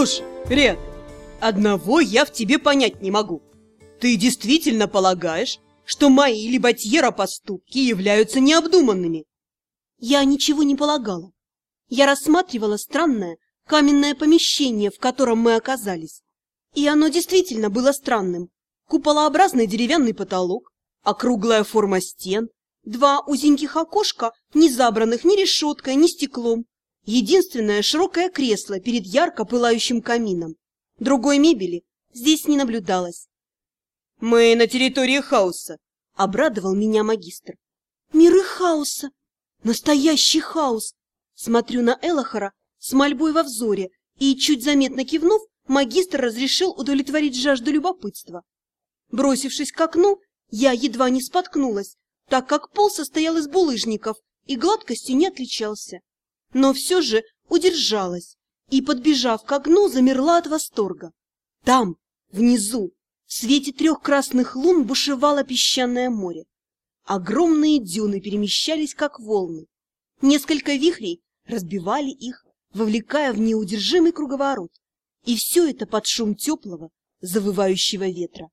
Слушай, Ред, одного я в тебе понять не могу. Ты действительно полагаешь, что мои либатьера поступки являются необдуманными? Я ничего не полагала. Я рассматривала странное каменное помещение, в котором мы оказались. И оно действительно было странным. Куполообразный деревянный потолок, округлая форма стен, два узеньких окошка, не забранных ни решеткой, ни стеклом, единственное широкое кресло перед ярко пылающим камином. Другой мебели здесь не наблюдалось. «Мы на территории хаоса», — обрадовал меня магистр. «Миры хаоса! Настоящий хаос!» Смотрю на Элохора с мольбой во взоре, и, чуть заметно кивнув, магистр разрешил удовлетворить жажду любопытства. Бросившись к окну, я едва не споткнулась, так как пол состоял из булыжников и гладкостью не отличался. Но все же удержалась и, подбежав к окну, замерла от восторга. Там, внизу, в свете трех красных лун бушевало песчаное море. Огромные дюны перемещались, как волны. Несколько вихрей разбивали их, вовлекая в неудержимый круговорот. И все это под шум теплого, завывающего ветра.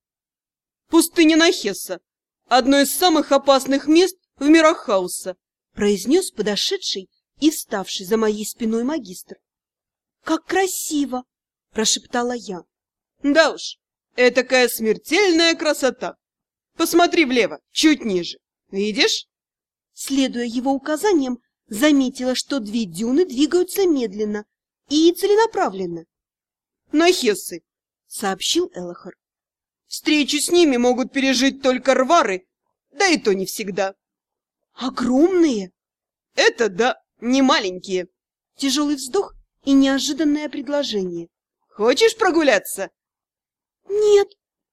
«Пустыня Нахесса! Одно из самых опасных мест в мирах хаоса!» произнес подошедший и вставший за моей спиной магистр. «Как красиво!» – прошептала я. «Да уж, Этакая смертельная красота! Посмотри влево, чуть ниже. Видишь? Следуя его указаниям, заметила, что две дюны двигаются медленно и целенаправленно. Нахессы, сообщил Элохор. Встречу с ними могут пережить только рвары, да и то не всегда. Огромные? Это да, не маленькие. Тяжелый вздох и неожиданное предложение. Хочешь прогуляться? «Нет!»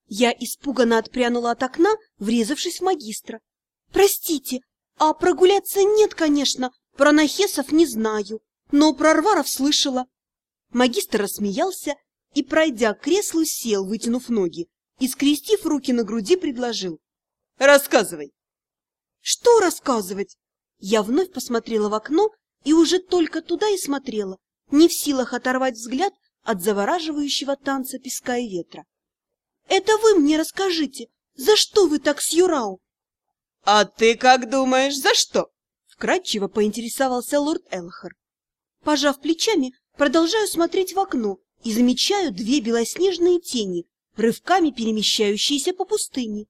Я испуганно отпрянула от окна, врезавшись в магистра. «Простите, а прогуляться нет, конечно, про Нахесов не знаю, но про Рваров слышала». Магистр рассмеялся и, пройдя к креслу, сел, вытянув ноги, и, скрестив руки на груди, предложил. «Рассказывай!» «Что рассказывать?» Я вновь посмотрела в окно и уже только туда и смотрела, не в силах оторвать взгляд от завораживающего танца песка и ветра. Это вы мне расскажите, за что вы так с Юрау? — А ты как думаешь, за что? — вкратчиво поинтересовался лорд Элхар. Пожав плечами, продолжаю смотреть в окно и замечаю две белоснежные тени, рывками перемещающиеся по пустыне.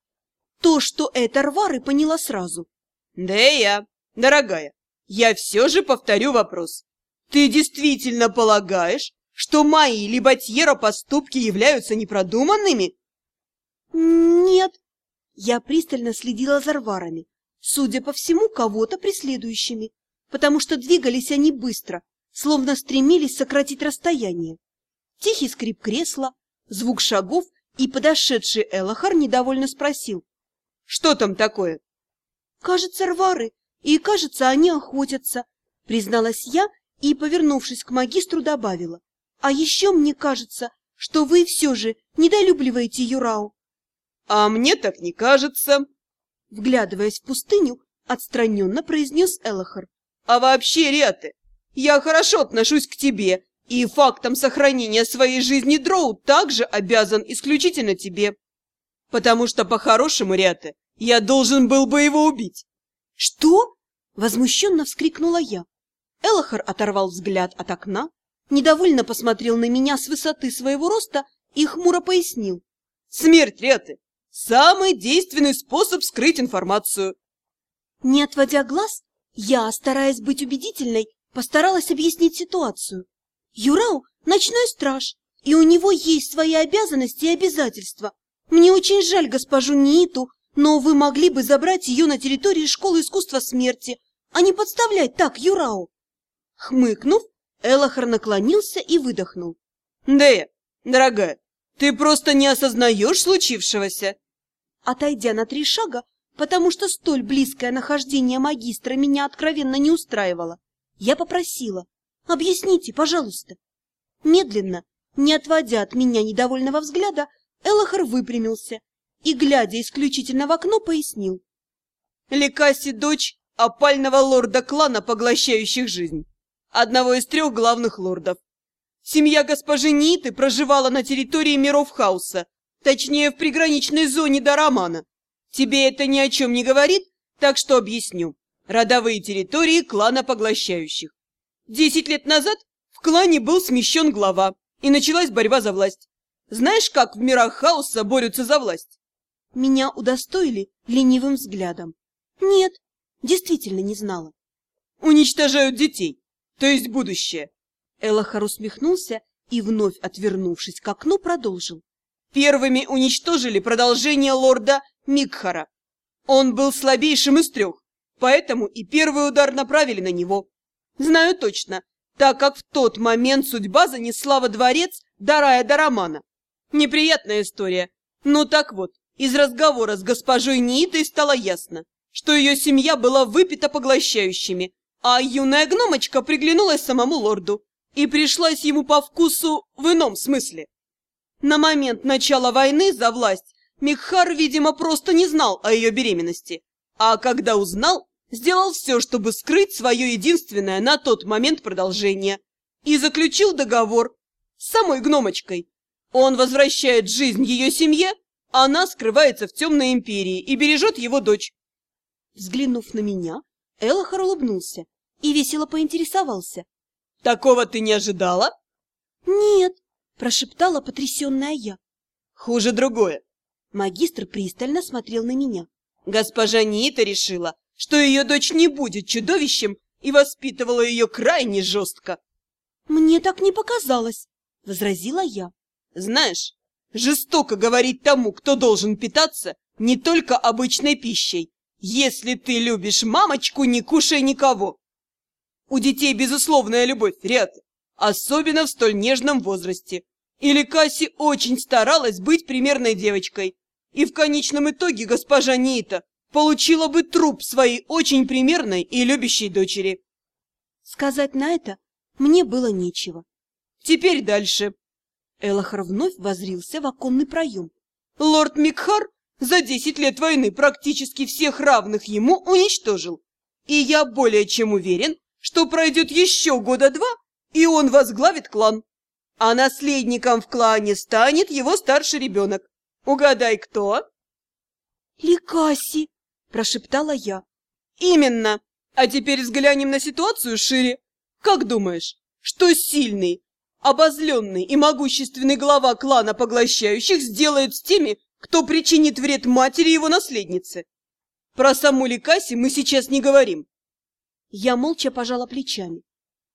То, что это рвары, поняла сразу. — Да и я, дорогая, я все же повторю вопрос. Ты действительно полагаешь, что мои либо поступки являются непродуманными? «Нет». Я пристально следила за рварами, судя по всему, кого-то преследующими, потому что двигались они быстро, словно стремились сократить расстояние. Тихий скрип кресла, звук шагов, и подошедший Элохар недовольно спросил. «Что там такое?» «Кажется, рвары, и, кажется, они охотятся», призналась я и, повернувшись к магистру, добавила. «А еще мне кажется, что вы все же недолюбливаете Юрау». А мне так не кажется. Вглядываясь в пустыню, отстраненно произнес Элохор. А вообще, Риаты, я хорошо отношусь к тебе, и фактом сохранения своей жизни Дроу также обязан исключительно тебе. Потому что, по-хорошему, Риаты, я должен был бы его убить. Что? Возмущенно вскрикнула я. Элохор оторвал взгляд от окна, недовольно посмотрел на меня с высоты своего роста и хмуро пояснил. Смерть, Риаты, Самый действенный способ скрыть информацию. Не отводя глаз, я, стараясь быть убедительной, постаралась объяснить ситуацию. Юрау – ночной страж, и у него есть свои обязанности и обязательства. Мне очень жаль госпожу Ниту, но вы могли бы забрать ее на территории школы искусства смерти, а не подставлять так Юрау. Хмыкнув, Элохар наклонился и выдохнул. Дея, дорогая, ты просто не осознаешь случившегося. Отойдя на три шага, потому что столь близкое нахождение магистра меня откровенно не устраивало, я попросила «Объясните, пожалуйста». Медленно, не отводя от меня недовольного взгляда, Элохар выпрямился и, глядя исключительно в окно, пояснил. Лекаси – дочь опального лорда клана, поглощающих жизнь, одного из трех главных лордов. Семья госпожи Ниты проживала на территории миров хаоса, точнее, в приграничной зоне до романа. Тебе это ни о чем не говорит, так что объясню. Родовые территории клана поглощающих. Десять лет назад в клане был смещен глава, и началась борьба за власть. Знаешь, как в мирах хаоса борются за власть? Меня удостоили ленивым взглядом. Нет, действительно не знала. Уничтожают детей, то есть будущее. Элохар усмехнулся и, вновь отвернувшись к окну, продолжил. Первыми уничтожили продолжение лорда Микхара. Он был слабейшим из трех, поэтому и первый удар направили на него. Знаю точно, так как в тот момент судьба занесла во дворец Дарая Дарамана. Неприятная история. Ну так вот, из разговора с госпожой Ниитой стало ясно, что ее семья была выпита поглощающими, а юная гномочка приглянулась самому лорду и пришлась ему по вкусу в ином смысле. На момент начала войны за власть Михар, видимо, просто не знал о ее беременности, а когда узнал, сделал все, чтобы скрыть свое единственное на тот момент продолжение, и заключил договор с самой гномочкой. Он возвращает жизнь ее семье, она скрывается в темной империи и бережет его дочь. Взглянув на меня, Элохор улыбнулся и весело поинтересовался. «Такого ты не ожидала?» «Нет», — прошептала потрясенная я. «Хуже другое. Магистр пристально смотрел на меня. Госпожа Нита решила, что ее дочь не будет чудовищем и воспитывала ее крайне жестко. «Мне так не показалось», — возразила я. «Знаешь, жестоко говорить тому, кто должен питаться не только обычной пищей. Если ты любишь мамочку, не кушай никого. У детей безусловная любовь, Риата, особенно в столь нежном возрасте. Или Касси очень старалась быть примерной девочкой, и в конечном итоге госпожа Нита получила бы труп своей очень примерной и любящей дочери. Сказать на это мне было нечего. Теперь дальше. Элохор вновь возрился в оконный проем. Лорд Микхар за десять лет войны практически всех равных ему уничтожил. И я более чем уверен, что пройдет еще года два, и он возглавит клан. А наследником в клане станет его старший ребенок. Угадай, кто? Ликаси, прошептала я. Именно. А теперь взглянем на ситуацию шире. Как думаешь, что сильный, обозленный и могущественный глава клана поглощающих сделает с теми, кто причинит вред матери его наследницы? Про саму Ликаси мы сейчас не говорим. Я молча пожала плечами.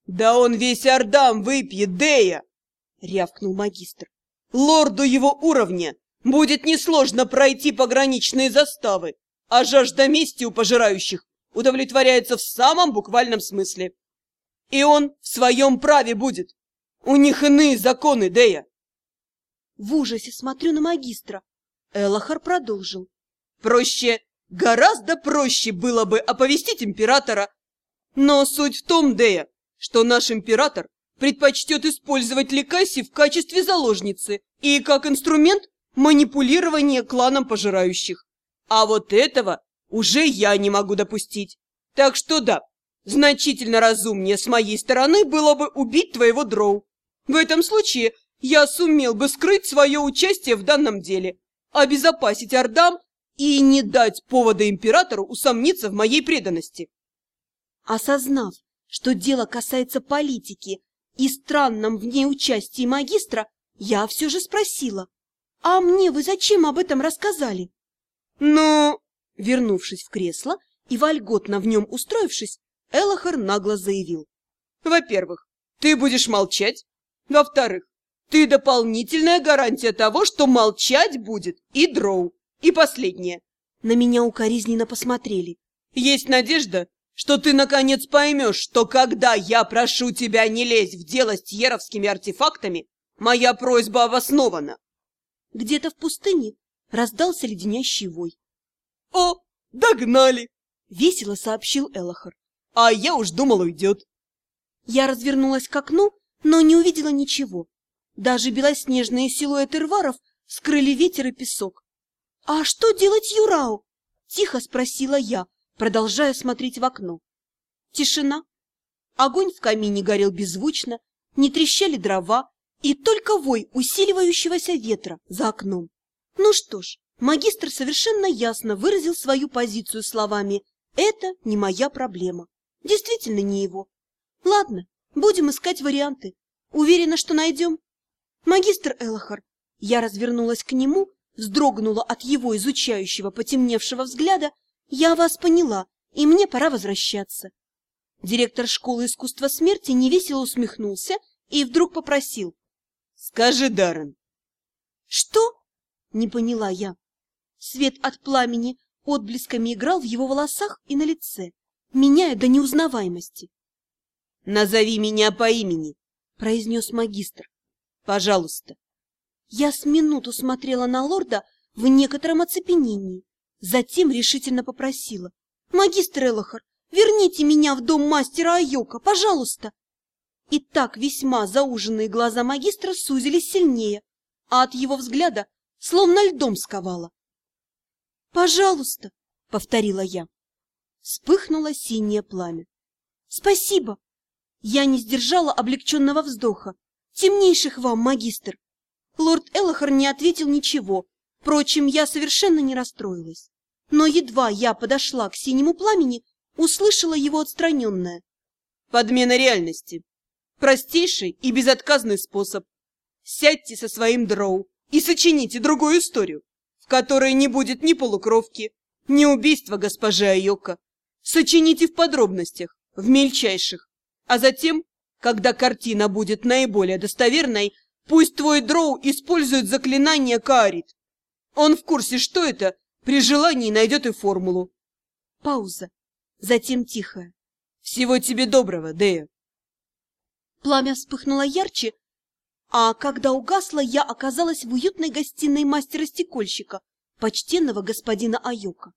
«Да он весь Ордам выпьет, Дея!» — рявкнул магистр. «Лорду его уровня Будет несложно пройти пограничные заставы, а жажда мести у пожирающих удовлетворяется в самом буквальном смысле. И он в своем праве будет. У них иные законы, Дея. В ужасе смотрю на магистра. Элохар продолжил. Проще, гораздо проще было бы оповестить императора. Но суть в том, Дея, что наш император предпочтет использовать Ликаси в качестве заложницы и как инструмент манипулирование кланом пожирающих. А вот этого уже я не могу допустить. Так что да, значительно разумнее с моей стороны было бы убить твоего дроу. В этом случае я сумел бы скрыть свое участие в данном деле, обезопасить Ордам и не дать повода императору усомниться в моей преданности. Осознав, что дело касается политики и странном в ней участии магистра, я все же спросила. «А мне вы зачем об этом рассказали?» «Ну...» Вернувшись в кресло и вольготно в нем устроившись, Элохар нагло заявил. «Во-первых, ты будешь молчать. Во-вторых, ты дополнительная гарантия того, что молчать будет и дроу. И последнее». На меня укоризненно посмотрели. «Есть надежда, что ты наконец поймешь, что когда я прошу тебя не лезть в дело с тьеровскими артефактами, моя просьба обоснована. Где-то в пустыне раздался леденящий вой. — О, догнали! — весело сообщил Элохор. — А я уж думал, уйдет. Я развернулась к окну, но не увидела ничего. Даже белоснежные силуэты рваров скрыли ветер и песок. — А что делать Юрау? — тихо спросила я, продолжая смотреть в окно. Тишина. Огонь в камине горел беззвучно, не трещали дрова и только вой усиливающегося ветра за окном. Ну что ж, магистр совершенно ясно выразил свою позицию словами «это не моя проблема». Действительно не его. Ладно, будем искать варианты. Уверена, что найдем. Магистр Элохар, я развернулась к нему, вздрогнула от его изучающего потемневшего взгляда. Я вас поняла, и мне пора возвращаться. Директор школы искусства смерти невесело усмехнулся и вдруг попросил. — Скажи, Даррен. — Что? — не поняла я. Свет от пламени отблесками играл в его волосах и на лице, меняя до неузнаваемости. — Назови меня по имени, — произнес магистр. — Пожалуйста. Я с минуту смотрела на лорда в некотором оцепенении, затем решительно попросила. — Магистр Элохар, верните меня в дом мастера Айока, пожалуйста. И так весьма зауженные глаза магистра сузились сильнее, а от его взгляда словно льдом сковало. «Пожалуйста!» — повторила я. Вспыхнуло синее пламя. «Спасибо!» Я не сдержала облегченного вздоха. «Темнейших вам, магистр!» Лорд Элохар не ответил ничего. Впрочем, я совершенно не расстроилась. Но едва я подошла к синему пламени, услышала его отстраненное. «Подмена реальности. Простейший и безотказный способ. Сядьте со своим дроу и сочините другую историю, в которой не будет ни полукровки, ни убийства госпожи Айока. Сочините в подробностях, в мельчайших. А затем, когда картина будет наиболее достоверной, пусть твой дроу использует заклинание Каарит. Он в курсе, что это, при желании найдет и формулу. Пауза. Затем тихая. Всего тебе доброго, Дея. Пламя вспыхнуло ярче, а когда угасло, я оказалась в уютной гостиной мастера-стекольщика, почтенного господина Айока.